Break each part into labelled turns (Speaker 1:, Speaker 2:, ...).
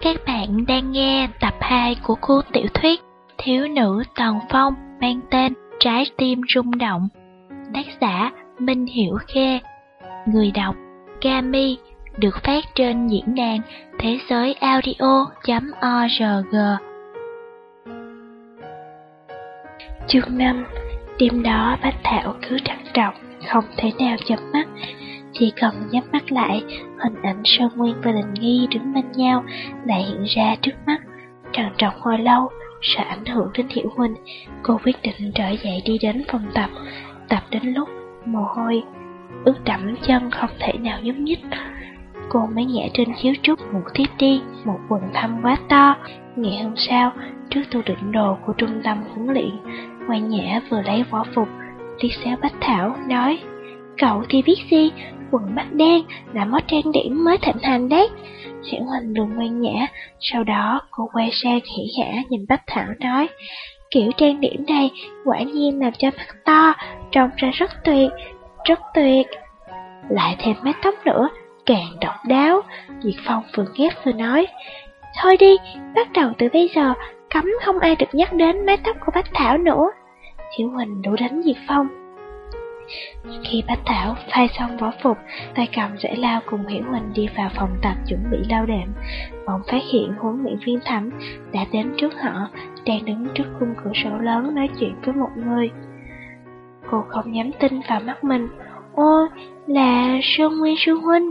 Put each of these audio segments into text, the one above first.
Speaker 1: Các bạn đang nghe tập 2 của cuốn tiểu thuyết Thiếu nữ Tần Phong mang tên Trái tim rung động. Tác giả Minh Hiểu Khê. Người đọc Kami được phát trên diễn đàn thế giới audio.org. Chương 5 Đêm đó Bách Thảo cứ trằn trọc, không thể nào chấm mắt. Chỉ cần nhắm mắt lại, hình ảnh Sơn Nguyên và Đình Nghi đứng bên nhau lại hiện ra trước mắt. trần trọng hồi lâu, sợ ảnh hưởng đến Hiểu Huynh, cô quyết định trở dậy đi đến phòng tập. Tập đến lúc mồ hôi ướt đẫm chân không thể nào nhúc nhích. Cô mới nhẹ trên chiếu trúc một tiếp đi, một quần thâm quá to. Ngày hôm sau, trước tu đựng đồ của trung tâm huấn luyện, Ngoan Nhã vừa lấy võ phục, liếc xéo Bách Thảo, nói Cậu thì biết gì, quần mắt đen là món trang điểm mới thịnh hành đấy. Hiểu Hoành đường Ngoan Nhã, sau đó cô quay sang hỉ hả nhìn Bách Thảo nói Kiểu trang điểm này quả nhiên làm cho mắt to, trông ra rất tuyệt, rất tuyệt. Lại thêm mái tóc nữa, càng độc đáo, Diệt Phong vừa ghét vừa nói Thôi đi, bắt đầu từ bây giờ, cấm không ai được nhắc đến mái tóc của Bách Thảo nữa. Hiểu Huỳnh đủ đánh Diệt Phong. Khi Bách Thảo phai xong võ phục, tay cầm rễ lao cùng Hiểu Huỳnh đi vào phòng tập chuẩn bị lao đệm. Bỗng phát hiện huấn luyện viên thẩm đã đến trước họ, đang đứng trước khung cửa sổ lớn nói chuyện với một người. Cô không dám tin vào mắt mình. Ôi, là Sơn Nguyên Sư Huynh.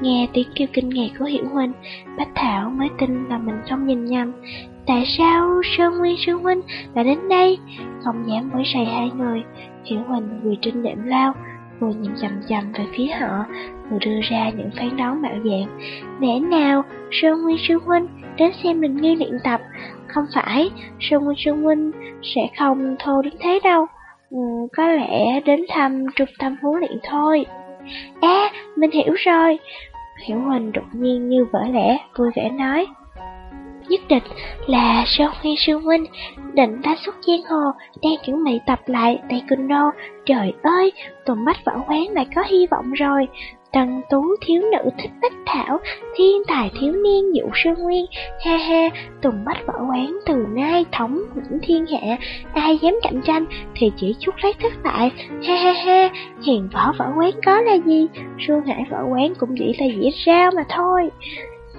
Speaker 1: Nghe tiếng kêu kinh ngạc của Hiểu Huynh, Bách Thảo mới tin là mình không nhìn nhầm. Tại sao Sơn Nguyên Sư Huynh lại đến đây? Không dám với sầy hai người, Hiểu huỳnh vừa trên đệm lao, vừa nhìn chầm chầm về phía họ, vừa đưa ra những phán đoán mạo dạng. Lẽ nào Sơn Nguyên Sư Huynh đến xem mình nghi luyện tập? Không phải, Sơn Nguyên Sư Huynh sẽ không thô đến thế đâu. Ừ, có lẽ đến thăm trung tâm huấn luyện thôi. À, mình hiểu rồi. Hiểu Huỳnh đột nhiên như vỡ lẽ, vui vẻ nói. Nhất định là Sơn Huy Sư Huynh định ta xuất giang hồ đang chuẩn bị tập lại taekwondo. Trời ơi, Tùng Bách Võ Quán lại có hy vọng rồi. Tần tú thiếu nữ thích bách thảo, thiên tài thiếu niên dụ sư nguyên, ha ha, tùng bách võ quán từ nay thống lĩnh thiên hạ, ai dám cạnh tranh thì chỉ chút lát thất bại, ha ha ha, hiền võ võ quán có là gì, Xuân Hải võ quán cũng chỉ là dĩa rau mà thôi.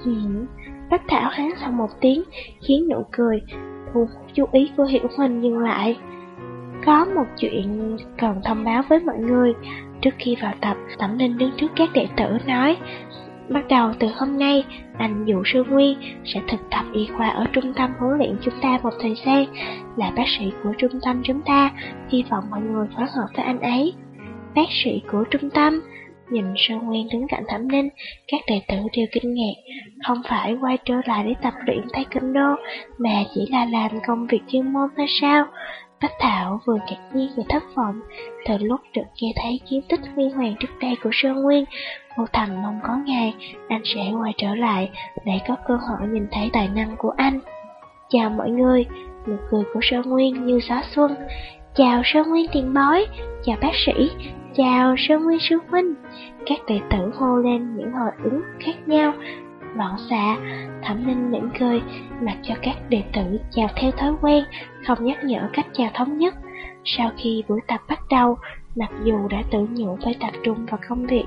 Speaker 1: Hiện, bách thảo hán xong một tiếng, khiến nụ cười, thu chú ý của Hiểu Huỳnh dừng lại. Có một chuyện cần thông báo với mọi người. Trước khi vào tập, tẩm Linh đứng trước các đệ tử nói, Bắt đầu từ hôm nay, anh Dụ Sư Nguyên sẽ thực tập y khoa ở trung tâm huấn luyện chúng ta một thời gian, là bác sĩ của trung tâm chúng ta, hy vọng mọi người phối hợp với anh ấy. Bác sĩ của trung tâm, nhìn Sơn Nguyên đứng cạnh Thẩm Ninh, các đệ tử đều kinh ngạc, không phải quay trở lại để tập luyện taekwondo, mà chỉ là làm công việc chuyên môn thôi sao? Bách Thảo vừa ngạc nhiên vừa thất vọng, từ lúc được nghe thấy kiếm tích huy hoàng trước đây của Sơn Nguyên, cô thầm mong có ngày anh sẽ quay trở lại để có cơ hội nhìn thấy tài năng của anh. Chào mọi người, nụ cười của Sơn Nguyên như gió xuân. Chào Sơn Nguyên tiền bói, chào bác sĩ, chào Sơn Nguyên sư huynh. Các đệ tử hô lên những hồi ứng khác nhau, loạn xạ, thẩm linh mỉm cười, mặc cho các đệ tử chào theo thói quen, không nhắc nhở cách chào thống nhất. Sau khi buổi tập bắt đầu, mặc dù đã tự nhủ phải tập trung vào công việc,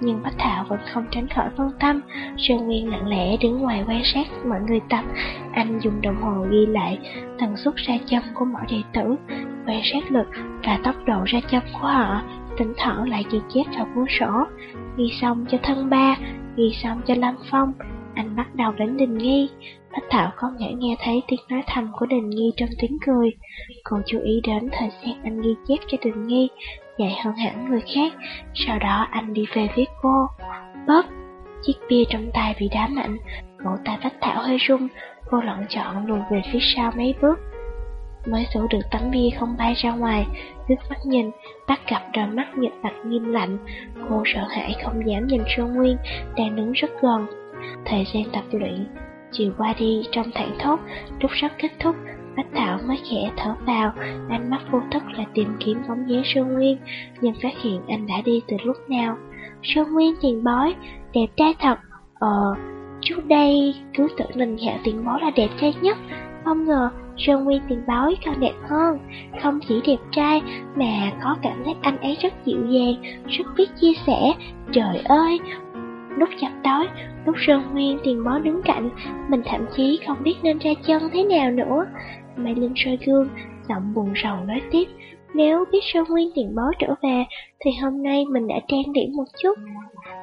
Speaker 1: nhưng Bách Thảo vẫn không tránh khỏi phân tâm. Sơn Nguyên lặng lẽ đứng ngoài quan sát mọi người tập, anh dùng đồng hồ ghi lại tần suất ra chân của mỗi đệ tử, quan sát lực và tốc độ ra chân của họ, tỉnh thoảng lại ghi chép vào cuốn sổ. Ghi xong cho thân ba, ghi xong cho Lâm Phong, anh bắt đầu đến Đình Nghi. Bách Thảo không thể nghe thấy tiếng nói thầm của Đình Nghi trong tiếng cười. Cô chú ý đến thời gian anh ghi chép cho Đình Nghi, dạy hơn hẳn người khác. Sau đó anh đi về phía cô. Bóp! Chiếc bia trong tay bị đá mạnh, cổ tay Bách Thảo hơi rung, cô lọn chọn lùi về phía sau mấy bước. Mới sổ được tấm bia không bay ra ngoài, nước mắt nhìn, bắt gặp đôi mắt nhật bạch nghiêm lạnh. Cô sợ hãi không dám nhìn Sơn Nguyên, đang đứng rất gần. Thời gian tập luyện, chiều qua đi trong thảng thốt, lúc sắp kết thúc, Bách Thảo mới khẽ thở vào, ánh mắt vô thức là tìm kiếm bóng dáng Sơn Nguyên, nhưng phát hiện anh đã đi từ lúc nào. Sơn Nguyên tiền bói, đẹp trai thật, ờ, Trước đây cứ tưởng mình Hạo tiền bói là đẹp trai nhất Không ngờ Sơn Nguyên tiền bối càng đẹp hơn. Không chỉ đẹp trai mà có cảm giác anh ấy rất dịu dàng Rất biết chia sẻ. Trời ơi! Lúc chập tối, lúc Sơn Nguyên tiền bối đứng cạnh Mình thậm chí không biết nên ra chân thế nào nữa. Mai Linh soi gương Giọng buồn rầu nói tiếp Nếu biết Sơn Nguyên tiền bối trở về Thì hôm nay mình đã trang điểm một chút.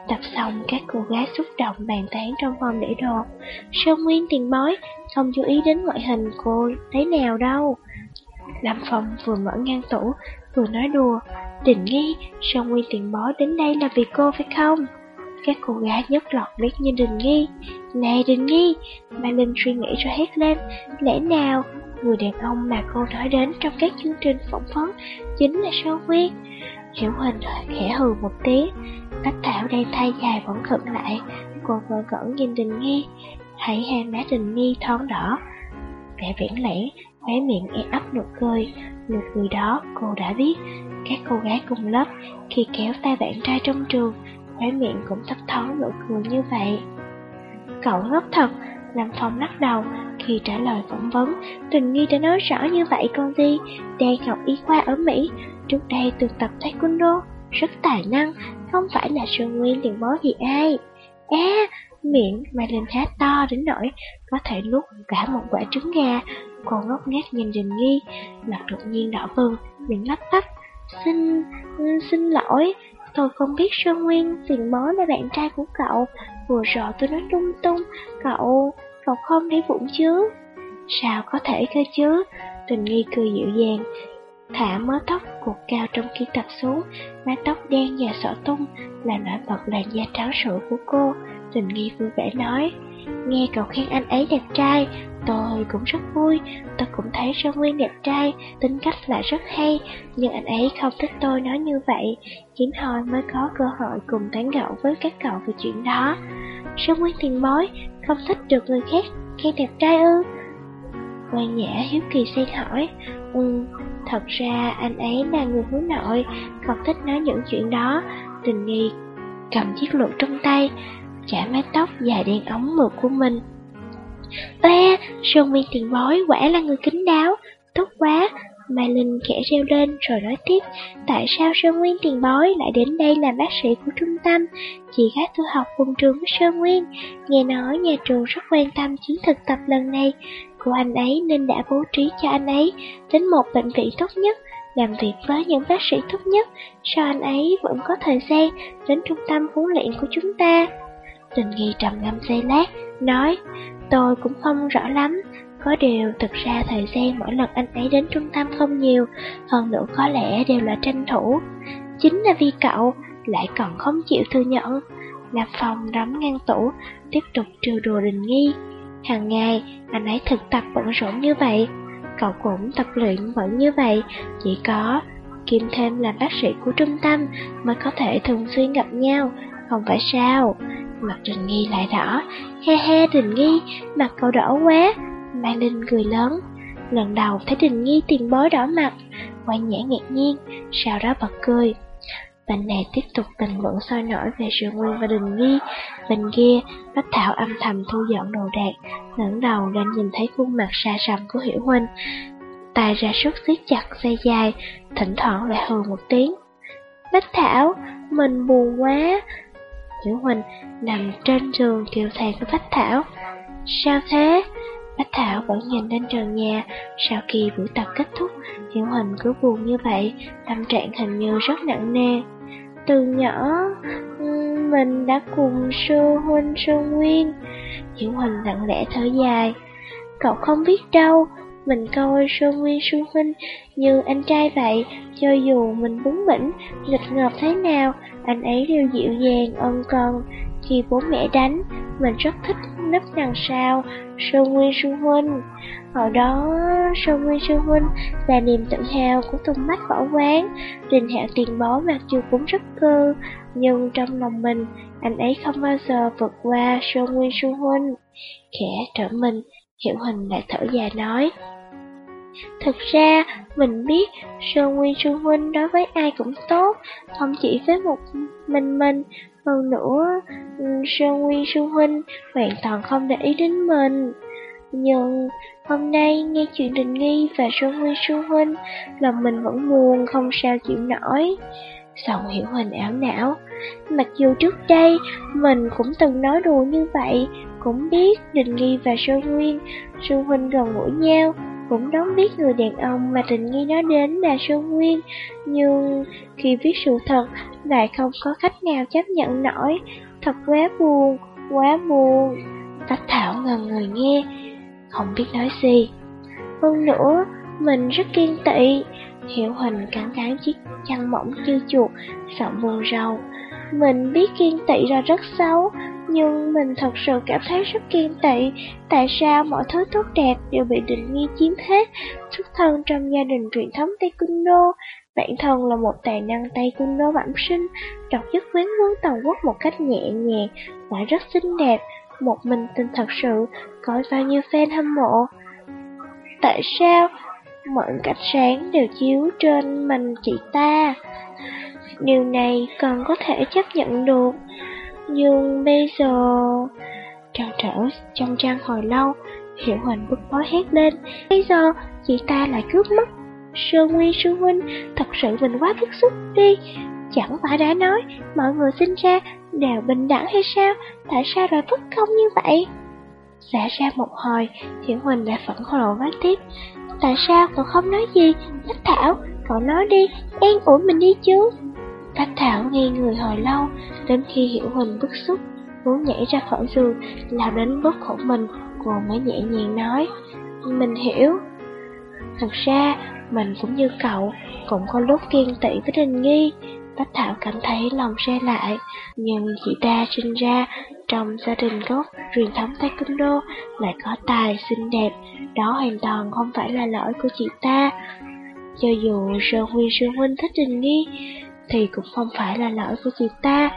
Speaker 1: Tập xong, các cô gái xúc động bàn tán trong phòng để đồ Sơn Nguyên tiền bối, Không chú ý đến ngoại hình cô thế nào đâu. Lâm Phong vừa mở ngăn tủ, Vừa nói đùa. Đình nghi, Sơn Nguyên tiền bối đến đây là vì cô phải không? Các cô gái nhất lọt liếc như Đình nghi. Này Đình nghi, Mai Linh suy nghĩ rồi hét lên. Lẽ nào Người đàn ông mà cô nói đến trong các chương trình phỏng vấn Chính là Sơ Nguyên Hiểu Hình khẽ hừ một tiếng. Bách Thảo đang thay dài vẫn khựng lại. Cô vợ cẩn nhìn Đình Nghi, Thấy hai má Đình Nghi thon đỏ. Vẻ viễn lẻn Khóe miệng e ấp nụ cười. Nụ cười đó cô đã biết. Các cô gái cùng lớp, Khi kéo tay bạn trai trong trường, Khóe miệng cũng thấp thoáng nụ cười như vậy. Cậu ngốc thật Lâm Phong lắc đầu, Khi trả lời phỏng vấn, Tình Nghi đã nói rõ như vậy con gì? Đang học y khoa ở Mỹ, Trước đây từ tập taekwondo, Rất tài năng, Không phải là Sơn Nguyên liền bó gì ai. À miệng mà lên há to đến nỗi Có thể nuốt cả một quả trứng gà. Cô ngốc nghếch nhìn Đình Nghi, Mặt đột nhiên đỏ bừng, Miệng lắp bắp, Xin... xin lỗi, Tôi không biết Sơn Nguyên tiền bó là bạn trai của cậu. Vừa rồi tôi nói lung tung, Cậu cậu không thấy vũng chứ? Sao có thể cơ chứ? Tình nghi cười dịu dàng, Thả mớ tóc cột cao trong khi tập xuống. Mái tóc đen và sỏ tung Là nổi bật làn da trắng sữa của cô, Tình nghi vui vẻ nói. Nghe cậu khen anh ấy đẹp trai, Tôi cũng rất vui. Tôi cũng thấy Sơn Nguyên đẹp trai, Tính cách là rất hay, Nhưng anh ấy không thích tôi nói như vậy. Hiếm hoi mới có cơ hội cùng tán gẫu với các cậu về chuyện đó. Sơn Nguyên tiền bối Không thích được người khác khen đẹp trai ư. Quan Nhã hiếu kỳ xen hỏi Ừ, thật ra anh ấy là người hướng nội Không thích nói những chuyện đó. Tình nghi cầm chiếc lụa trong tay trả mái tóc dài đen ống mượt của mình. Ê, Sơn Nguyên tiền bối quả là người kính đáo Tốt quá Mai Linh khẽ reo lên rồi nói tiếp, Tại sao Sơn Nguyên tiền bối lại đến đây làm bác sĩ của trung tâm? Chị gái tôi học cùng trường với Sơn Nguyên. Nghe nói nhà trường rất quan tâm chuyến thực tập lần này. Của anh ấy nên đã bố trí cho anh ấy Đến một bệnh viện tốt nhất, Làm việc với những bác sĩ tốt nhất. Sao anh ấy vẫn có thời gian Đến trung tâm huấn luyện của chúng ta? Tình nghi trầm ngâm giây lát, Nói, Tôi cũng không rõ lắm có điều, thực ra thời gian mỗi lần anh ấy đến trung tâm không nhiều, hơn nữa có lẽ đều là tranh thủ. Chính là vì cậu lại còn không chịu thừa nhận. Lạp phòng đóng ngăn tủ, tiếp tục trêu đùa đình nghi. Hàng ngày, anh ấy thực tập bận rộn như vậy, cậu cũng tập luyện vẫn như vậy, chỉ có Kim thêm là bác sĩ của trung tâm mới có thể thường xuyên gặp nhau, không phải sao? Mặt Trình Nghi lại đỏ, he he Trình Nghi, mặt cậu đỏ quá, Mai Linh cười lớn. Lần đầu thấy Đình Nghi tiền bối đỏ mặt, quan nhã ngạc nhiên, sau đó bật cười. Bên này tiếp tục tình luận sôi nổi về sự nguyên và Đình Nghi. Bên kia, Bách Thảo âm thầm thu dọn đồ đạc, ngẩng đầu lên nhìn thấy khuôn mặt xa sầm của Hiểu Huynh. Tài ra sức siết chặt dây dài, thỉnh thoảng lại hừ một tiếng. Bách Thảo, mình buồn quá. Hiểu Huynh nằm trên giường kêu thầy của Bách Thảo. Sao thế? Bách Thảo vẫn nhìn lên trần nhà, sau khi buổi tập kết thúc, Hiểu Hình cứ buồn như vậy, tâm trạng hình như rất nặng nề. Từ nhỏ, mình đã cùng sư huynh sư nguyên. Hiểu Hình lặng lẽ thở dài. Cậu không biết đâu, mình coi sư nguyên sư huynh như anh trai vậy, cho dù mình bướng bỉnh, nghịch ngợp thế nào, anh ấy đều dịu dàng, ân cần. Khi bố mẹ đánh, mình rất thích nấp đằng sau Sơn Nguyên Sư Huynh. Hồi đó, Sơn Nguyên Sư Huynh là niềm tự hào của tung Mắt Võ Quán. Đình hạ tiền bó mặc dù cũng rất cơ, nhưng trong lòng mình, anh ấy không bao giờ vượt qua Sơn Nguyên Sư Huynh. Khẽ trở mình, hiệu Hình lại thở dài nói. Thực ra, mình biết Sơn Nguyên Sư Huynh đối với ai cũng tốt, không chỉ với một mình mình, hơn nữa, ừ, Sơn Nguyên Sư Huynh hoàn toàn không để ý đến mình. Nhưng hôm nay nghe chuyện Đình Nghi và Sơn Nguyên Sư Huynh, lòng mình vẫn buồn không sao chịu nổi. Sòng hiểu hình ảo não. Mặc dù trước đây mình cũng từng nói đùa như vậy, cũng biết Đình Nghi và Sơn Nguyên, Sư Huynh gần gũi nhau, cũng đón biết người đàn ông mà tình Nghi nói đến là Sơn Nguyên, nhưng khi viết sự thật lại không có cách nào chấp nhận nổi, thật quá buồn, quá buồn. Bách Thảo ngần người nghe, không biết nói gì. Hơn nữa, mình rất kiên tị, Hiểu Huỳnh cắn cắn chiếc chăn mỏng như chuột, giọng buồn rầu. Mình biết kiên tị là rất xấu, nhưng mình thật sự cảm thấy rất kiên tị. Tại sao mọi thứ tốt đẹp đều bị định nghi chiếm hết? Xuất thân trong gia đình truyền thống Taekwondo, bản thân là một tài năng Taekwondo bẩm sinh, đọc nhất quyến quân toàn quốc một cách nhẹ nhàng, lại rất xinh đẹp. Một mình tình thật sự, có bao nhiêu fan hâm mộ. Tại sao mọi cách sáng đều chiếu trên mình chị ta. Điều này còn có thể chấp nhận được, nhưng bây giờ... Trào trở trong trang hồi lâu, Hiểu Huỳnh bức bối hét lên. Bây giờ chị ta lại cướp mất. Sư Nguyên Sư Huynh, thật sự mình quá bức xúc đi. Chẳng phải đã nói mọi người sinh ra đều bình đẳng hay sao? Tại sao lại bất công như vậy? Xả ra một hồi, Hiểu Huỳnh lại phẫn nộ nói tiếp. Tại sao cậu không nói gì? Bách Thảo, cậu nói đi, an ủi mình đi chứ. Bách Thảo nghe người hồi lâu, đến khi hiểu Huỳnh bức xúc, muốn nhảy ra khỏi giường, lao đến bóp cổ mình, cô mới nhẹ nhàng nói. Mình hiểu. Thật ra, mình cũng như cậu, cũng có lúc kiên tị với Đình Nghi. Bách Thảo cảm thấy lòng xe lại, nhưng chị ta sinh ra trong gia đình gốc truyền thống taekwondo lại có tài xinh đẹp, đó hoàn toàn không phải là lỗi của chị ta. Cho dù Sơn Huy Sơn Huynh thích Đình Nghi, thì cũng không phải là lỗi của chị ta.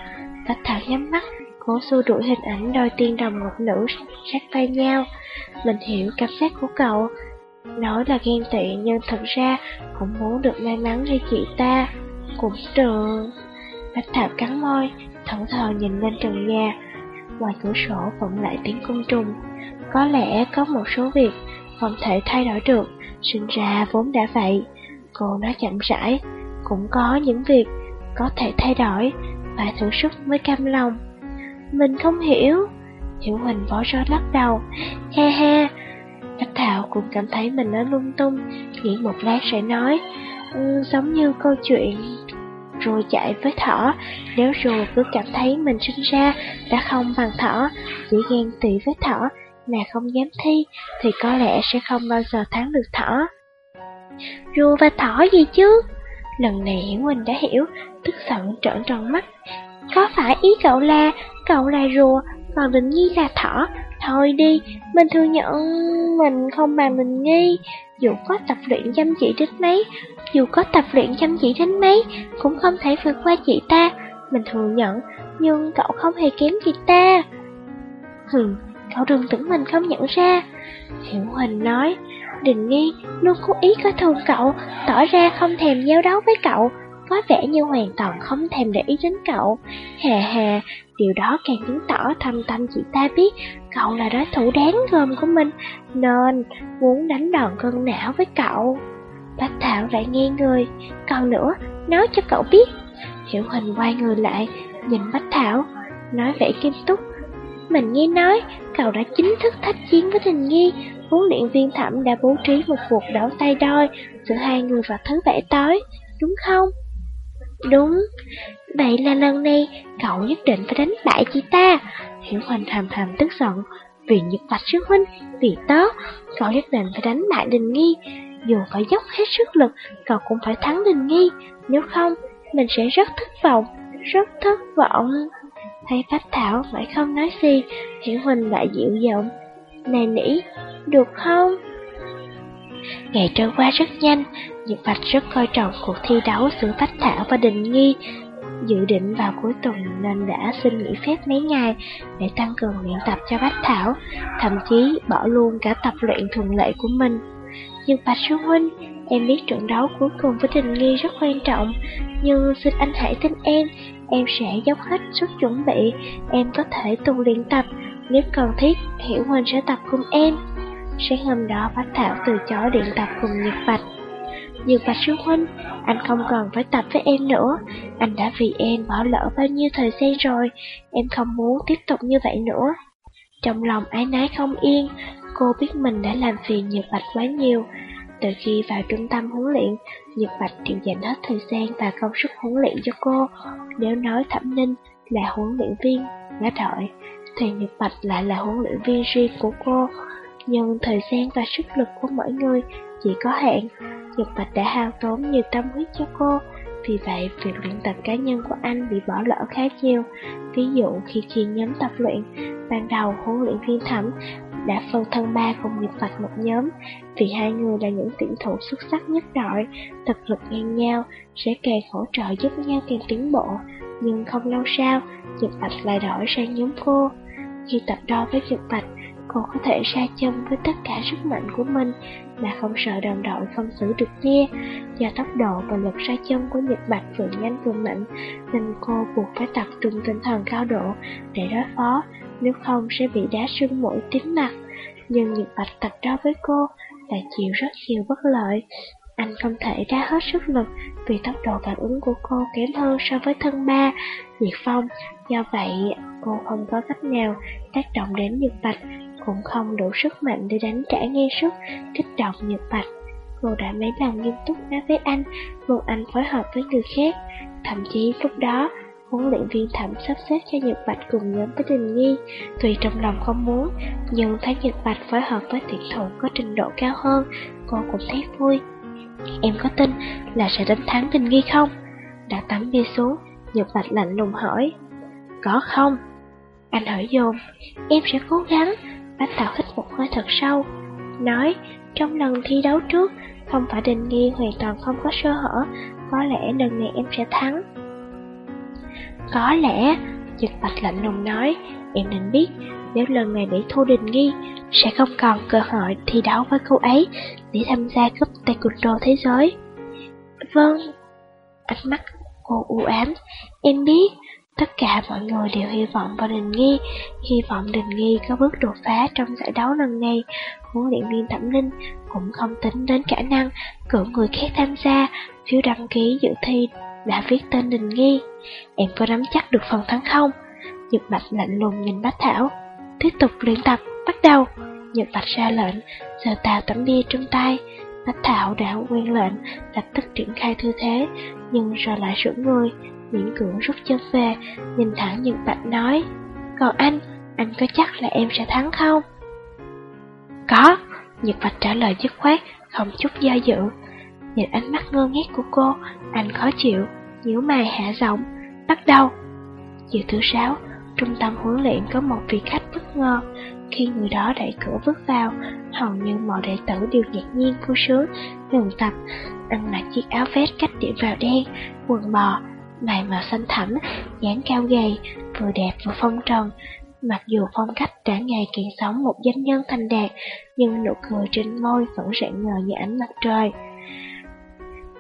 Speaker 1: Bách Thảo nhắm mắt, cố xua đuổi hình ảnh đôi tiên đồng ngọc nữ sát tay nhau. Mình hiểu cảm giác của cậu, nói là ghen tị nhưng thật ra cũng muốn được may mắn như chị ta. Cũng được. Bách Thảo cắn môi, thẫn thờ nhìn lên trần nhà. Ngoài cửa sổ vọng lại tiếng côn trùng. Có lẽ có một số việc không thể thay đổi được, sinh ra vốn đã vậy. Cô nói chậm rãi, cũng có những việc có thể thay đổi, và thử sức mới cam lòng. Mình không hiểu. Hiểu Huỳnh bỏ rối lắc đầu. He he. Bách Thảo cũng cảm thấy mình nói lung tung, nghĩ một lát sẽ nói. Ừ, giống như câu chuyện rùa chạy với thỏ, nếu rùa cứ cảm thấy mình sinh ra đã không bằng thỏ, chỉ ghen tị với thỏ mà không dám thi, thì có lẽ sẽ không bao giờ thắng được thỏ. Rùa và thỏ gì chứ? Lần này Hiển Quỳnh đã hiểu, tức giận trợn tròn mắt. Có phải ý cậu là, cậu là rùa, còn Đình Nhi là thỏ? Thôi đi, mình thừa nhận mình không bằng mình nghi. dù có tập luyện chăm chỉ đến mấy, dù có tập luyện chăm chỉ đến mấy, cũng không thể vượt qua chị ta. Mình thừa nhận, nhưng cậu không hề kém chị ta. Hừm, cậu đừng tưởng mình không nhận ra. Hiểu Huỳnh nói, Đình Nghi luôn cố ý coi thường cậu, tỏ ra không thèm giao đấu với cậu, có vẻ như hoàn toàn không thèm để ý đến cậu. Hà hà, điều đó càng chứng tỏ thâm tâm chị ta biết cậu là đối thủ đáng gờm của mình, nên muốn đánh đòn cân não với cậu. Bách Thảo lại nghe người, còn nữa, nói cho cậu biết. Hiểu Hình quay người lại, nhìn Bách Thảo, nói vẻ nghiêm túc. Mình nghe nói, cậu đã chính thức thách chiến với Tình Nghi, huấn luyện viên thẩm đã bố trí một cuộc đấu tay đôi giữa hai người vào thứ bảy tối, đúng không? Đúng, vậy là lần này cậu nhất định phải đánh bại chị ta. Hiểu Hoành thầm thầm tức giận, vì nhật vạch sư huynh, vì tớ, cậu nhất định phải đánh bại Đình Nghi. Dù phải dốc hết sức lực, cậu cũng phải thắng Đình Nghi, nếu không, mình sẽ rất thất vọng, rất thất vọng. Thấy Bách Thảo phải không nói gì, Hiểu Huỳnh lại dịu giọng. Này nỉ, được không? Ngày trôi qua rất nhanh, Nhật Bạch rất coi trọng cuộc thi đấu giữa Bách Thảo và Đình Nghi. Dự định vào cuối tuần nên đã xin nghỉ phép mấy ngày để tăng cường luyện tập cho Bách Thảo, thậm chí bỏ luôn cả tập luyện thường lệ của mình. Nhưng Bạch Sư Huynh, em biết trận đấu cuối cùng với Đình Nghi rất quan trọng, nhưng xin anh hãy tin em, em sẽ dốc hết sức chuẩn bị, em có thể tu luyện tập, nếu cần thiết, Hiểu Huỳnh sẽ tập cùng em. Sáng hôm đó Bách Thảo từ chối điện tập cùng Nhật Bạch. Nhật Bạch sư huynh, anh không cần phải tập với em nữa, anh đã vì em bỏ lỡ bao nhiêu thời gian rồi, em không muốn tiếp tục như vậy nữa. Trong lòng ái nái không yên, cô biết mình đã làm phiền Nhật Bạch quá nhiều. Từ khi vào trung tâm huấn luyện, Nhật Bạch đều dành hết thời gian và công sức huấn luyện cho cô. Nếu nói Thẩm Ninh là huấn luyện viên, đã đợi, thì Nhật Bạch lại là huấn luyện viên riêng của cô. Nhưng thời gian và sức lực của mỗi người chỉ có hạn. Nhật Bạch đã hao tốn nhiều tâm huyết cho cô, vì vậy việc luyện tập cá nhân của anh bị bỏ lỡ khá nhiều. Ví dụ khi chia nhóm tập luyện, ban đầu huấn luyện viên thẩm đã phân thân ba cùng Nhật Bạch một nhóm, vì hai người là những tuyển thủ xuất sắc nhất đội, thực lực ngang nhau, sẽ càng hỗ trợ giúp nhau càng tiến bộ. Nhưng không lâu sau, Nhật Bạch lại đổi sang nhóm cô. Khi tập đo với Nhật Bạch, cô có thể ra chân với tất cả sức mạnh của mình mà không sợ đồng đội không xử được nghe. Do tốc độ và lực ra chân của Nhật Bạch vừa nhanh vừa mạnh, nên cô buộc phải tập trung tinh thần cao độ để đối phó, nếu không sẽ bị đá sưng mũi tím mặt. Nhưng Nhật Bạch tập đó với cô lại chịu rất nhiều bất lợi. Anh không thể ra hết sức lực vì tốc độ phản ứng của cô kém hơn so với thân ba, Diệt Phong. Do vậy, cô không có cách nào tác động đến Nhật Bạch, cũng không đủ sức mạnh để đánh trả ngay sức, kích động Nhật Bạch. Cô đã mấy lần nghiêm túc nói với anh, muốn anh phối hợp với người khác. Thậm chí lúc đó, huấn luyện viên thẩm sắp xếp cho Nhật Bạch cùng nhóm với Đình Nghi. Tuy trong lòng không muốn, nhưng thấy Nhật Bạch phối hợp với tuyển thủ có trình độ cao hơn, cô cũng thấy vui. Em có tin là sẽ đánh thắng Đình Nghi không? Đã tắm bia xuống, Nhật Bạch lạnh lùng hỏi. Có không? Anh hỏi dồn, em sẽ cố gắng. Bách Tạo hít một hơi thật sâu, nói trong lần thi đấu trước, không phải Đình Nghi hoàn toàn không có sơ hở, có lẽ lần này em sẽ thắng. Có lẽ, Nhật Bạch lạnh lùng nói, em nên biết, nếu lần này bị thua Đình Nghi, sẽ không còn cơ hội thi đấu với cô ấy để tham gia cúp taekwondo thế giới. Vâng, ánh mắt cô u ám, em biết, tất cả mọi người đều hy vọng vào Đình Nghi, hy vọng Đình Nghi có bước đột phá trong giải đấu lần này. Huấn luyện viên Thẩm linh cũng không tính đến khả năng cử người khác tham gia, phiếu đăng ký dự thi đã viết tên Đình Nghi. Em có nắm chắc được phần thắng không? Nhật Bạch lạnh lùng nhìn Bách Thảo. Tiếp tục luyện tập, bắt đầu. Nhật Bạch ra lệnh, giờ tào tấm bia trong tay. Bách Thảo đã quen lệnh, lập tức triển khai thư thế, nhưng rồi lại sững người, miễn cưỡng rút chân về, nhìn thẳng Nhật Bạch nói. Còn anh, anh có chắc là em sẽ thắng không? Có, Nhật Bạch trả lời dứt khoát, không chút do dự. Nhìn ánh mắt ngơ ngác của cô, anh khó chịu, nhíu mày hạ giọng, bắt đầu. Chiều thứ sáu, trung tâm huấn luyện có một vị khách bất ngờ. Khi người đó đẩy cửa bước vào, hầu như mọi đệ tử đều ngạc nhiên vui sướng, ngừng tập, ăn mặc chiếc áo vest cách điểm vào đen, quần bò, mày màu xanh thẳm, dáng cao gầy, vừa đẹp vừa phong trần. Mặc dù phong cách đã ngày kiện sống một doanh nhân thành đạt, nhưng nụ cười trên môi vẫn rạng ngời như ánh mặt trời.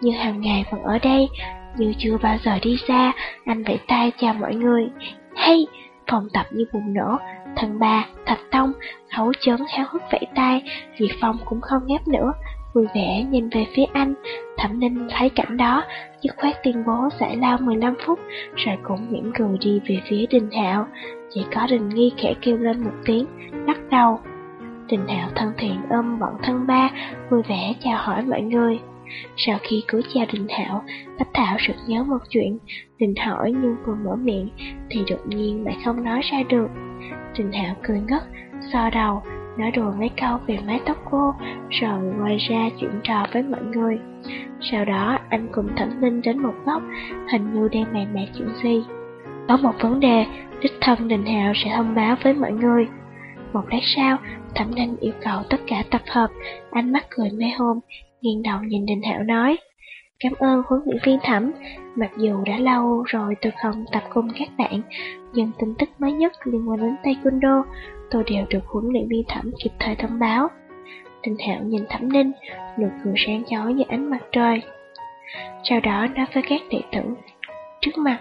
Speaker 1: Như hàng ngày vẫn ở đây, như chưa bao giờ đi xa, anh vẫy tay chào mọi người. Hey, phòng tập như bùng nổ, thần bà, thạch tông, hấu chấn háo hức vẫy tay, Việt Phong cũng không ngáp nữa, vui vẻ nhìn về phía anh. Thẩm Ninh thấy cảnh đó, dứt khoát tuyên bố giải lao 15 phút, rồi cũng mỉm cười đi về phía Đình Hạo. Chỉ có Đình Nghi khẽ kêu lên một tiếng, lắc đầu. Đình Hạo thân thiện ôm bọn thân ba, vui vẻ chào hỏi mọi người. Sau khi cứu cha Đình Hạo, Bách Thảo sực nhớ một chuyện, Đình hỏi nhưng vừa mở miệng thì đột nhiên lại không nói ra được. Đình Hạo cười ngất, so đầu, nói đùa mấy câu về mái tóc cô, rồi quay ra chuyện trò với mọi người. Sau đó anh cùng Thẩm Minh đến một góc, hình như đang mày mẹ chuyện gì. Có một vấn đề, đích thân Đình Hạo sẽ thông báo với mọi người. Một lát sau, Thẩm Ninh yêu cầu tất cả tập hợp, Anh mắt cười mê hôn, nghiêng đầu nhìn Đình Hạo nói. Cảm ơn huấn luyện viên Thẩm, mặc dù đã lâu rồi tôi không tập cùng các bạn, nhưng tin tức mới nhất liên quan đến Taekwondo, tôi đều được huấn luyện viên Thẩm kịp thời thông báo. tình Hạo nhìn Thẩm Ninh, nụ cười sáng chói như ánh mặt trời. Sau đó nói với các đệ tử, trước mặt.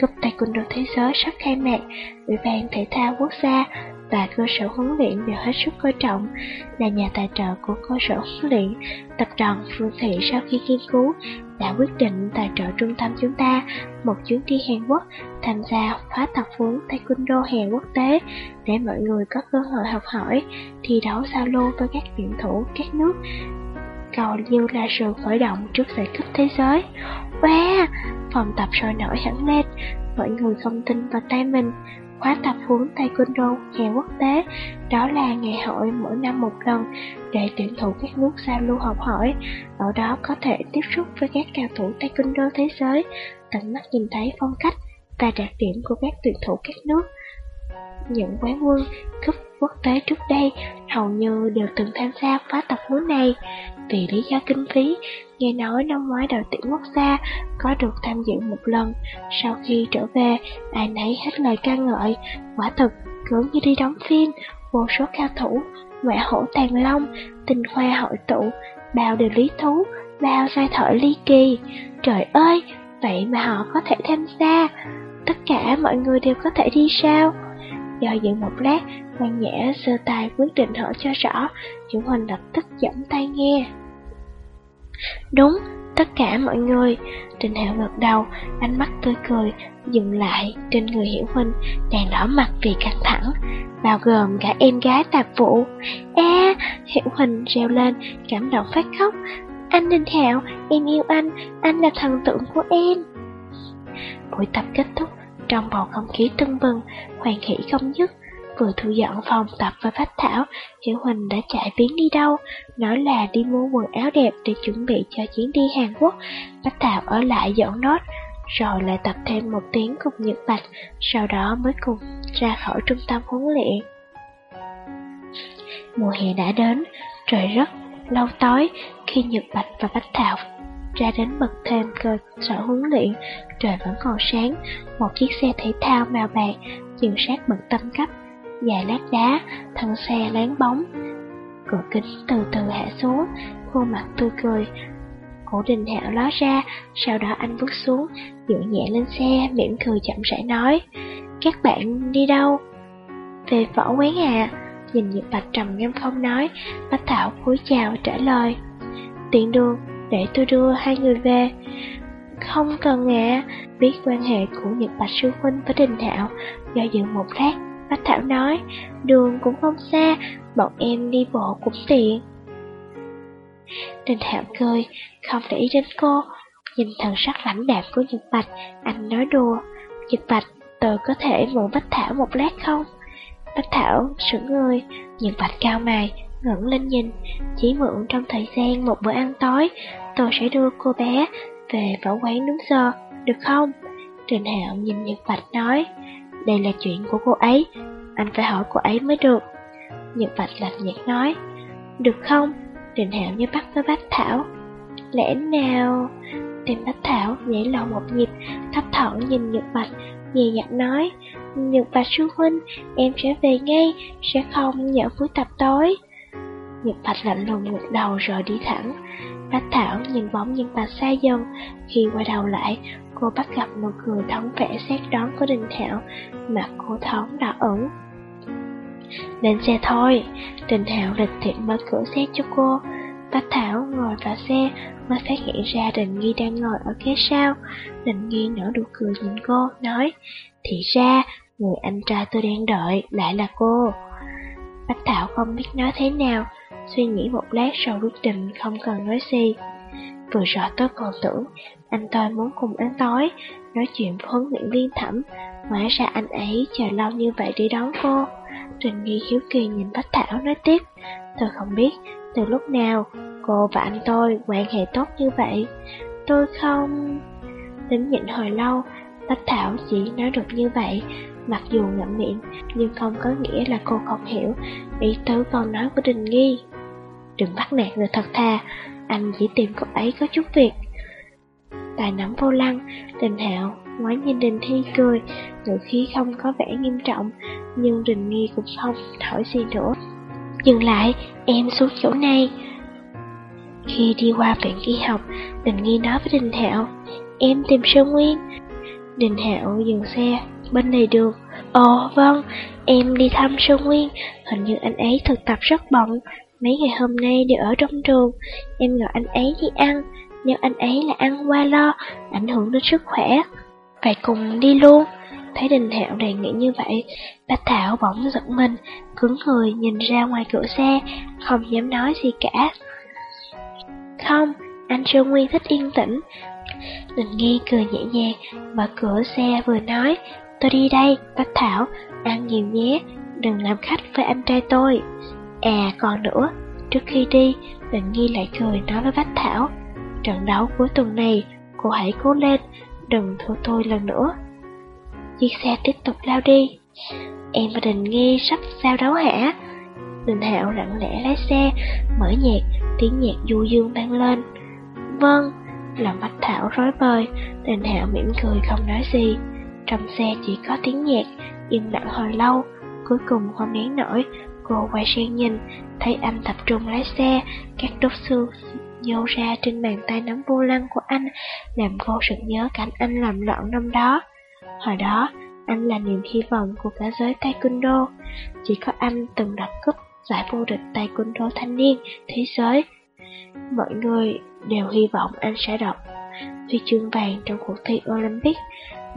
Speaker 1: Cúp Taekwondo Thế giới sắp khai mạc, Ủy ban Thể thao Quốc gia và cơ sở huấn luyện đều hết sức coi trọng. Là nhà tài trợ của cơ sở huấn luyện, tập đoàn Phương Thị sau khi nghiên cứu đã quyết định tài trợ trung tâm chúng ta một chuyến đi Hàn Quốc tham gia khóa tập huấn Taekwondo Hàn quốc tế để mọi người có cơ hội học hỏi, thi đấu giao lưu với các tuyển thủ các nước cầu như là sự khởi động trước giải cấp thế giới. Wow! Phòng tập sôi nổi hẳn lên, mọi người không tin vào tay mình. Khóa tập huấn Taekwondo hè quốc tế, đó là ngày hội mỗi năm một lần để tuyển thủ các nước giao lưu học hỏi. Ở đó có thể tiếp xúc với các cao thủ Taekwondo thế giới, tận mắt nhìn thấy phong cách và đặc điểm của các tuyển thủ các nước. Những quán quân cúp quốc tế trước đây hầu như đều từng tham gia khóa tập huấn này. Vì lý do kinh phí, nghe nói năm ngoái đội tuyển quốc gia có được tham dự một lần. Sau khi trở về, ai nấy hết lời ca ngợi, quả thực cứ như đi đóng phim, vô số cao thủ, ngoại hổ tàn long, tình khoa hội tụ, bao điều lý thú, bao giai thở ly kỳ. Trời ơi, vậy mà họ có thể tham gia, tất cả mọi người đều có thể đi sao? Do dự một lát, Quan Nhã sơ tay quyết định hỏi cho rõ, Hiểu Huỳnh lập tức giẫm tay nghe. Đúng, tất cả mọi người. Trình Hạo gật đầu, ánh mắt tươi cười, dừng lại trên người Hiểu Huynh, đang đỏ mặt vì căng thẳng, bao gồm cả em gái tạp vụ. A, Hiểu Huynh reo lên, cảm động phát khóc. Anh Đình Hạo, em yêu anh, anh là thần tượng của em. Buổi tập kết thúc, trong bầu không khí tưng bừng, hoàng hỷ không dứt, vừa thu dọn phòng tập và phát thảo, Hiểu Huỳnh đã chạy biến đi đâu, nói là đi mua quần áo đẹp để chuẩn bị cho chuyến đi Hàn Quốc. Bách Thảo ở lại dọn nốt, rồi lại tập thêm một tiếng cùng Nhật Bạch, sau đó mới cùng ra khỏi trung tâm huấn luyện. Mùa hè đã đến, trời rất lâu tối khi Nhật Bạch và Bách Thảo ra đến bậc thêm cơ sở huấn luyện, trời vẫn còn sáng, một chiếc xe thể thao màu bạc dừng sát bậc tâm cấp, dài lát đá, thân xe láng bóng. Cửa kính từ từ hạ xuống, khuôn mặt tươi cười. Cổ đình hạo ló ra, sau đó anh bước xuống, dựa nhẹ lên xe, mỉm cười chậm rãi nói. Các bạn đi đâu? Về võ quán à? Nhìn Nhật Bạch trầm ngâm không nói, Bách Thảo cúi chào trả lời. Tiện đường, để tôi đưa hai người về. Không cần ạ, biết quan hệ của Nhật Bạch Sư Huynh với Đình Hạo, do dự một lát, Bách Thảo nói, đường cũng không xa, bọn em đi bộ cũng tiện. Đình Thảo cười, không để ý đến cô, nhìn thần sắc lãnh đạm của Nhật Bạch, anh nói đùa, Nhật Bạch, tôi có thể mượn Bách Thảo một lát không? Bách Thảo sững người, Nhật Bạch cao mày, ngẩng lên nhìn, chỉ mượn trong thời gian một bữa ăn tối, tôi sẽ đưa cô bé về võ quán đúng giờ, được không? Trình Hạo nhìn Nhật Bạch nói, đây là chuyện của cô ấy, anh phải hỏi cô ấy mới được. Nhật Bạch lạnh nhạt nói, được không? Trình Hạo như bắt với Bách Thảo. Lẽ nào... Tim Bách Thảo nhảy lầu một nhịp, thấp thỏm nhìn Nhật Bạch, nhẹ nhạt nói, Nhật Bạch sư huynh, em sẽ về ngay, sẽ không nhỡ cuối tập tối. Nhật Bạch lạnh lùng ngược đầu rồi đi thẳng. Bách Thảo nhìn bóng Nhật Bạch xa dần, khi quay đầu lại, cô bắt gặp nụ cười thống vẻ xét đón của Đình Thảo, mặt cô thống đỏ ửng. Lên xe thôi, Đình Thảo lịch thiện mở cửa xe cho cô. Bách Thảo ngồi vào xe mới phát hiện ra Đình Nghi đang ngồi ở ghế sau. Đình Nghi nở nụ cười nhìn cô, nói, thì ra, người anh trai tôi đang đợi lại là cô. Bách Thảo không biết nói thế nào, suy nghĩ một lát rồi quyết định không cần nói gì. Vừa rồi tôi còn tưởng anh tôi muốn cùng ăn tối, nói chuyện huấn luyện viên thẩm, hóa ra anh ấy chờ lâu như vậy để đón cô. Trình Nghi hiếu kỳ nhìn Bách Thảo nói tiếp, tôi không biết từ lúc nào cô và anh tôi quan hệ tốt như vậy. Tôi không... Tính nhịn hồi lâu, Bách Thảo chỉ nói được như vậy, mặc dù ngậm miệng, nhưng không có nghĩa là cô không hiểu ý tứ câu nói của Đình Nghi. Đừng bắt nạt người thật thà, anh chỉ tìm cậu ấy có chút việc. Tài nắm vô lăng, Đình Hạo ngoái nhìn Đình Thi cười, ngữ khí không có vẻ nghiêm trọng, nhưng Đình Nghi cũng không thở gì nữa. Dừng lại, em xuống chỗ này. Khi đi qua viện y học, Đình Nghi nói với Đình Hạo, em tìm sơ Nguyên. Đình Hạo dừng xe, bên này được. Ồ vâng, em đi thăm sơ Nguyên, hình như anh ấy thực tập rất bận, mấy ngày hôm nay đều ở trong trường. Em gọi anh ấy đi ăn, nhưng anh ấy là ăn qua lo, ảnh hưởng đến sức khỏe. Phải cùng đi luôn. Thấy Đình Hạo đề nghị như vậy, Bách Thảo bỗng giật mình, cứng người nhìn ra ngoài cửa xe, không dám nói gì cả. Không, anh Trương Nguyên thích yên tĩnh. Đình Nghi cười nhẹ nhàng, mở cửa xe vừa nói, tôi đi đây, Bách Thảo, ăn nhiều nhé, đừng làm khách với anh trai tôi. À còn nữa, trước khi đi, Đình Nhi lại cười nói với Bách Thảo, trận đấu cuối tuần này, cô hãy cố lên, đừng thua tôi lần nữa. Chiếc xe tiếp tục lao đi. Em và Đình Nghi sắp giao đấu hả? Đình Hạo lặng lẽ lái xe, mở nhạc, tiếng nhạc du dương vang lên. Vâng, làm Bách Thảo rối bời, Đình Hạo mỉm cười không nói gì. Trong xe chỉ có tiếng nhạc, im lặng hồi lâu, cuối cùng không nén nổi, cô quay sang nhìn, thấy anh tập trung lái xe, các đốt xương nhô ra trên bàn tay nắm vô lăng của anh, làm cô sực nhớ cảnh anh làm loạn năm đó. Hồi đó, anh là niềm hy vọng của cả giới taekwondo. Chỉ có anh từng đoạt cúp giải vô địch taekwondo thanh niên thế giới. Mọi người đều hy vọng anh sẽ đọc huy chương vàng trong cuộc thi Olympic.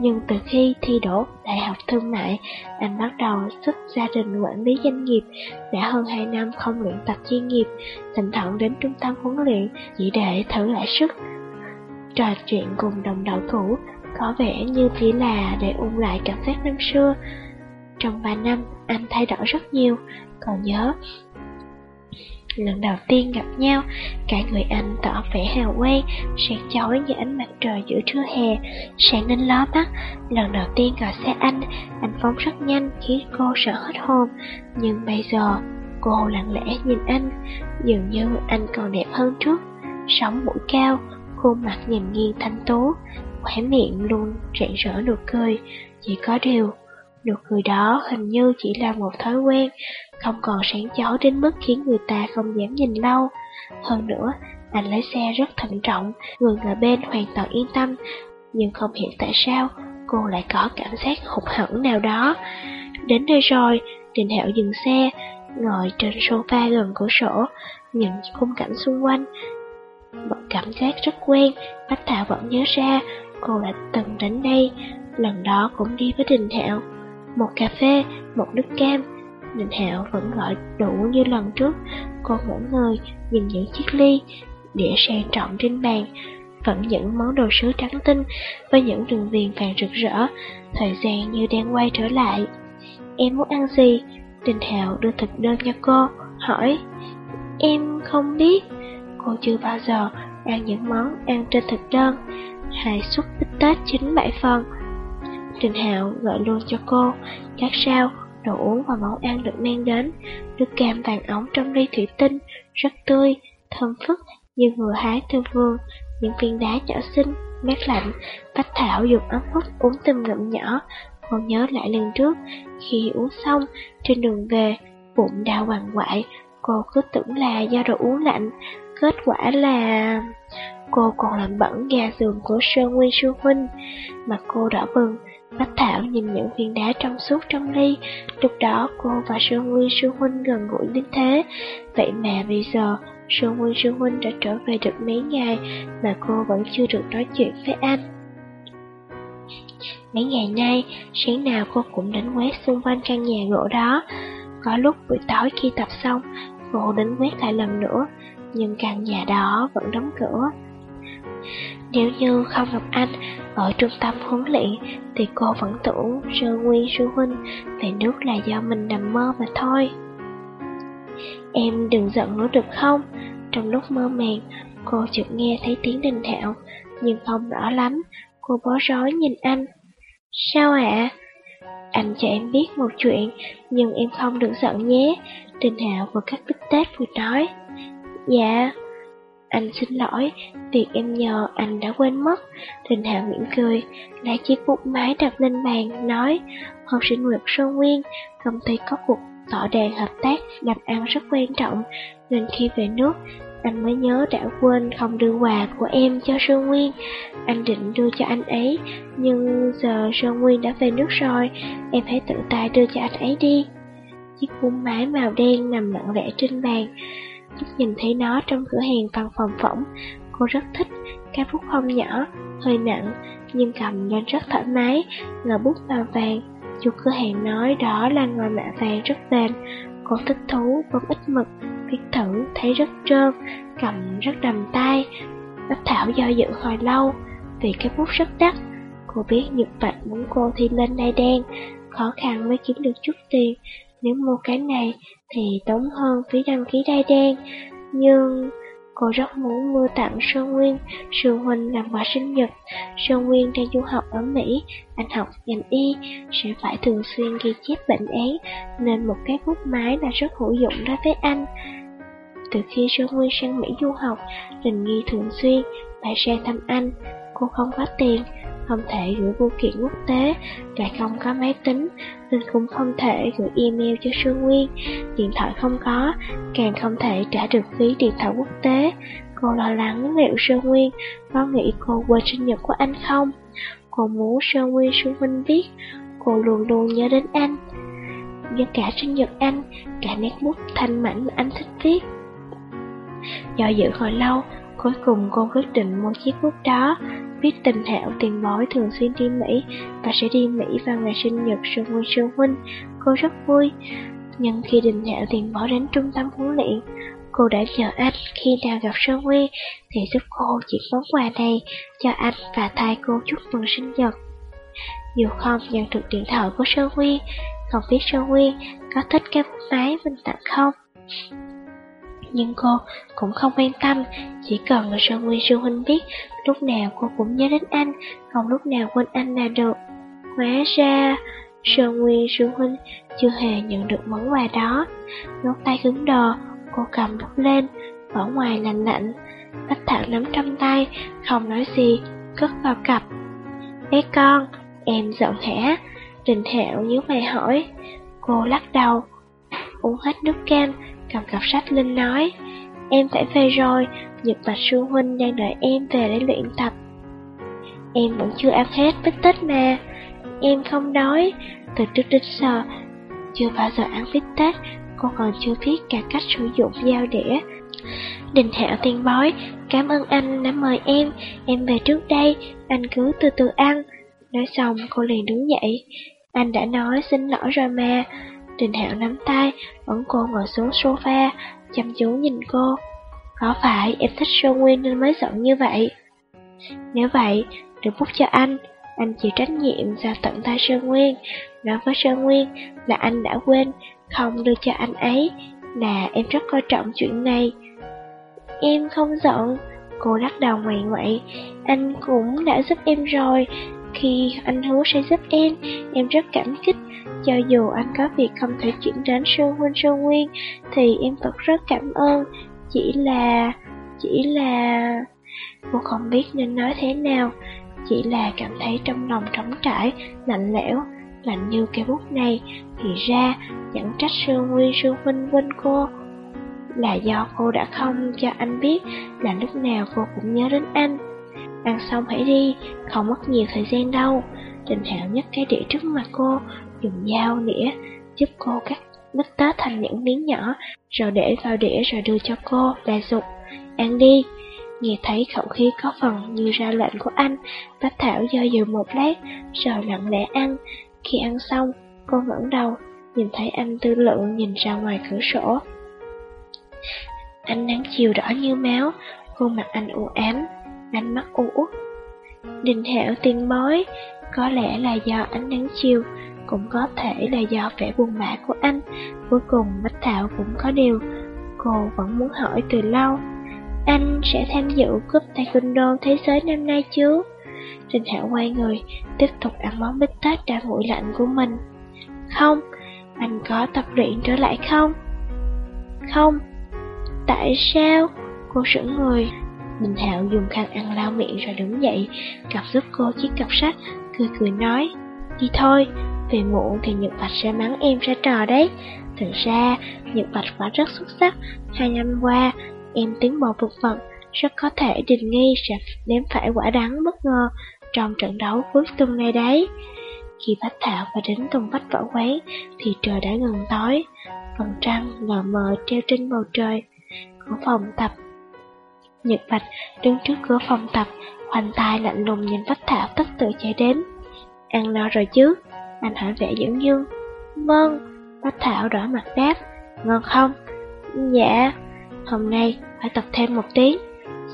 Speaker 1: Nhưng từ khi thi đỗ Đại học Thương mại, anh bắt đầu xuất gia đình quản lý doanh nghiệp, đã hơn 2 năm không luyện tập chuyên nghiệp, thỉnh thoảng đến trung tâm huấn luyện chỉ để thử lại sức. Trò chuyện cùng đồng đội cũ, có vẻ như chỉ là để ôn lại cảm giác năm xưa. Trong 3 năm, anh thay đổi rất nhiều, còn nhớ Lần đầu tiên gặp nhau, cả người anh tỏ vẻ hào quang, sáng chói như ánh mặt trời giữa trưa hè, sáng đến ló mắt. Lần đầu tiên gọi xe anh, anh phóng rất nhanh khiến cô sợ hết hồn. Nhưng bây giờ, cô lặng lẽ nhìn anh, dường như anh còn đẹp hơn trước. Sống mũi cao, khuôn mặt nhìn nghiêng thanh tú, khỏe miệng luôn rạng rỡ nụ cười. Chỉ có điều, nụ cười đó hình như chỉ là một thói quen, không còn sáng chói đến mức khiến người ta không dám nhìn lâu. Hơn nữa, anh lái xe rất thận trọng, người ở bên hoàn toàn yên tâm, nhưng không hiểu tại sao cô lại có cảm giác hụt hẫng nào đó. Đến nơi rồi, Đình Hạo dừng xe, ngồi trên sofa gần cửa sổ, nhìn khung cảnh xung quanh. Một cảm giác rất quen, Bách Thảo vẫn nhớ ra, cô đã từng đến đây, lần đó cũng đi với Đình Hạo. Một cà phê, một nước cam, Đình Hạo vẫn gọi đủ như lần trước, cô mỗi người nhìn những chiếc ly, đĩa sang trọng trên bàn, vẫn những món đồ sứ trắng tinh với những đường viền vàng rực rỡ, thời gian như đang quay trở lại. Em muốn ăn gì? Đình Hạo đưa thực đơn cho cô, hỏi. Em không biết, cô chưa bao giờ ăn những món ăn trên thực đơn, hai suất bít tết chín bảy phần. Trình Hạo gọi luôn cho cô, các sao đồ uống và món ăn được mang đến, nước cam vàng ống trong ly thủy tinh, rất tươi, thơm phức như vừa hái từ vườn, những viên đá nhỏ xinh, mát lạnh, Bách Thảo dùng ống hút uống từng ngụm nhỏ, cô nhớ lại lần trước, khi uống xong, trên đường về, bụng đau hoàng quại, cô cứ tưởng là do đồ uống lạnh, kết quả là... Cô còn làm bẩn gà giường của Sơn Nguyên Sư Huynh, mặt cô đỏ bừng, Bách Thảo nhìn những viên đá trong suốt trong ly, lúc đó cô và Sơn Nguyên Sư Huynh gần gũi đến thế. Vậy mà bây giờ, Sơn Nguyên Sư Huynh đã trở về được mấy ngày mà cô vẫn chưa được nói chuyện với anh. Mấy ngày nay, sáng nào cô cũng đến quét xung quanh căn nhà gỗ đó. Có lúc buổi tối khi tập xong, cô đến quét lại lần nữa, nhưng căn nhà đó vẫn đóng cửa. Nếu như không gặp anh ở trung tâm huấn luyện thì cô vẫn tưởng Sơ Nguyên Sư Huynh về nước là do mình nằm mơ mà thôi. Em đừng giận nữa được không? Trong lúc mơ màng, cô chợt nghe thấy tiếng đình hạo, nhưng không rõ lắm. Cô bó rối nhìn anh. Sao ạ? Anh cho em biết một chuyện, nhưng em không được giận nhé. Đình hạo vừa cắt bít tết vừa nói. Dạ. Anh xin lỗi, việc em nhờ anh đã quên mất. Đình Hạo mỉm cười, lấy chiếc bút máy đặt lên bàn, nói, hôm sinh nhật Sơn Nguyên, công ty có cuộc tọa đàn hợp tác làm ăn rất quan trọng, nên khi về nước, anh mới nhớ đã quên không đưa quà của em cho Sơn Nguyên. Anh định đưa cho anh ấy, nhưng giờ Sơn Nguyên đã về nước rồi, em hãy tự tay đưa cho anh ấy đi. Chiếc bún máy màu đen nằm lặng lẽ trên bàn thích nhìn thấy nó trong cửa hàng văn phòng phỏng, cô rất thích, cái bút không nhỏ, hơi nặng, nhưng cầm lên rất thoải mái, ngờ bút màu vàng. Chủ cửa hàng nói đó là ngòi mạ vàng rất bền, cô thích thú, bấm ít mực, viết thử thấy rất trơn, cầm rất đầm tay. Bách Thảo do dự hồi lâu, vì cái bút rất đắt. Cô biết Nhật Bản muốn cô thi lên đai đen, khó khăn mới kiếm được chút tiền. Nếu mua cái này thì tốn hơn phí đăng ký đai đen. Nhưng cô rất muốn mua tặng Sơn Nguyên, sư huynh làm quà sinh nhật. Sơn Nguyên đang du học ở Mỹ, anh học ngành y, sẽ phải thường xuyên ghi chép bệnh án, nên một cái bút máy là rất hữu dụng đối với anh. Từ khi Sơn Nguyên sang Mỹ du học, Đình Nghi thường xuyên phải sang thăm anh. Cô không có tiền, không thể gửi bưu kiện quốc tế, lại không có máy tính, nên cũng không thể gửi email cho Sương Nguyên. Điện thoại không có, càng không thể trả được phí điện thoại quốc tế. Cô lo lắng liệu Sương Nguyên có nghĩ cô quên sinh nhật của anh không? Cô muốn Sương Nguyên Xuân Minh biết, cô luôn luôn nhớ đến anh. Nhớ cả sinh nhật anh, cả nét bút thanh mảnh mà anh thích viết. Do dự hồi lâu, cuối cùng cô quyết định mua chiếc bút đó, biết tình hảo tiền bối thường xuyên đi Mỹ và sẽ đi Mỹ vào ngày sinh nhật Sơn Huynh Sơn Huynh. Cô rất vui. Nhưng khi Đình Hạo tiền bối đến trung tâm huấn luyện, cô đã chờ anh khi nào gặp Sơn Huy thì giúp cô chuyển món quà này cho anh và thay cô chúc mừng sinh nhật. Dù không nhận được điện thoại của Sơn Huy, không biết Sơn Huy có thích cái máy mình tặng không. Nhưng cô cũng không quan tâm, chỉ cần Sơn Nguyên Sư Huynh biết lúc nào cô cũng nhớ đến anh, không lúc nào quên anh là được. Hóa ra, Sơn Nguyên Sư Huynh chưa hề nhận được món quà đó. Ngón tay cứng đờ, cô cầm bút lên, vỏ ngoài lạnh lạnh. Bách thẳng nắm trong tay, không nói gì, cất vào cặp. Bé con, em giận hả? Trình Thảo nhíu mày hỏi. Cô lắc đầu, uống hết nước cam, cầm cặp sách lên nói. Em phải về rồi, Nhật Bạch Sư Huynh đang đợi em về để luyện tập. Em vẫn chưa ăn hết bít tết mà. Em không đói, từ trước đến giờ, chưa bao giờ ăn bít tết, cô còn chưa biết cả cách sử dụng dao đĩa. Đình Hạo tiên bói, cảm ơn anh đã mời em, em về trước đây, anh cứ từ từ ăn. Nói xong cô liền đứng dậy, anh đã nói xin lỗi rồi mà. Trình Hạo nắm tay, vẫn cô ngồi xuống sofa, chăm chú nhìn cô. Có phải em thích Sơn Nguyên nên mới giận như vậy? Nếu vậy, đừng bút cho anh, anh chịu trách nhiệm giao tận tay Sơn Nguyên. Nói với Sơn Nguyên là anh đã quên, không đưa cho anh ấy, là em rất coi trọng chuyện này. Em không giận, cô lắc đầu ngoại ngoại, anh cũng đã giúp em rồi, khi anh hứa sẽ giúp em, em rất cảm kích. Cho dù anh có việc không thể chuyển đến sư Huynh sư Nguyên, thì em thật rất cảm ơn. Chỉ là... chỉ là... Cô không biết nên nói thế nào, chỉ là cảm thấy trong lòng trống trải, lạnh lẽo, lạnh như cái bút này, thì ra chẳng trách sư Nguyên sư Huynh quên cô. Là do cô đã không cho anh biết là lúc nào cô cũng nhớ đến anh. Ăn xong hãy đi, không mất nhiều thời gian đâu. Trình Hạo nhấc cái đĩa trước mặt cô, dùng dao nĩa, giúp cô cắt mít tết thành những miếng nhỏ, rồi để vào đĩa rồi đưa cho cô, và dục. Ăn đi. Nghe thấy khẩu khí có phần như ra lệnh của anh, Bách Thảo do dự một lát, rồi lặng lẽ ăn. Khi ăn xong, cô ngẩng đầu, nhìn thấy anh tư lượng nhìn ra ngoài cửa sổ. Ánh nắng chiều đỏ như máu, khuôn mặt anh u ám, ánh mắt u uất. Đình hạo tiền mới có lẽ là do ánh nắng chiều, cũng có thể là do vẻ buồn bã của anh. Cuối cùng Bách Thảo cũng có điều, cô vẫn muốn hỏi từ lâu. Anh sẽ tham dự cúp taekwondo thế giới năm nay chứ? Trình Hạo quay người, tiếp tục ăn món bít tết đã nguội lạnh của mình. Không, anh có tập luyện trở lại không? Không. Tại sao? Cô sững người, Minh Hạo dùng khăn ăn lau miệng rồi đứng dậy, cặp giúp cô chiếc cặp sách, cười cười nói, đi thôi, về muộn thì Nhật Bạch sẽ mắng em ra trò đấy. Thực ra, Nhật Bạch quả rất xuất sắc, hai năm qua, em tiến bộ vượt bậc, rất có thể Đình Nghi sẽ nếm phải quả đắng bất ngờ trong trận đấu cuối tuần này đấy. Khi Bách Thảo và đến Tùng Bách võ quán thì trời đã gần tối, phần trăng lờ mờ treo trên bầu trời. Của phòng tập Nhật Bạch đứng trước cửa phòng tập, khoanh tay lạnh lùng nhìn Bách Thảo tất tự chạy đến. Ăn no rồi chứ? Anh hỏi vẻ dưỡng dương. Vâng, Bách Thảo đỏ mặt đáp. Ngon không? Dạ, hôm nay phải tập thêm một tiếng.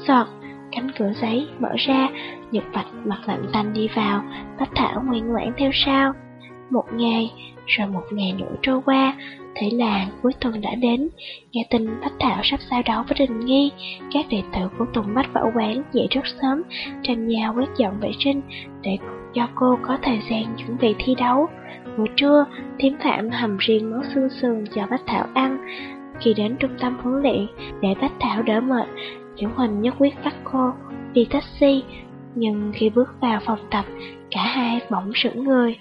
Speaker 1: Sọt, cánh cửa giấy mở ra, Nhật Bạch mặt lạnh tanh đi vào, Bách Thảo ngoan ngoãn theo sau. Một ngày, rồi một ngày nữa trôi qua, thế là cuối tuần đã đến. Nghe tin Bách Thảo sắp giao đấu với Đình Nghi, các đệ tử của Tùng Bách Bảo Quán dậy rất sớm, tranh nhau quét dọn vệ sinh để cho cô có thời gian chuẩn bị thi đấu. Buổi trưa, Thiếm Phạm hầm riêng món xương sườn cho Bách Thảo ăn. Khi đến trung tâm huấn luyện, để Bách Thảo đỡ mệt, Diễm Huỳnh nhất quyết bắt cô đi taxi, nhưng khi bước vào phòng tập, cả hai bỗng sững người.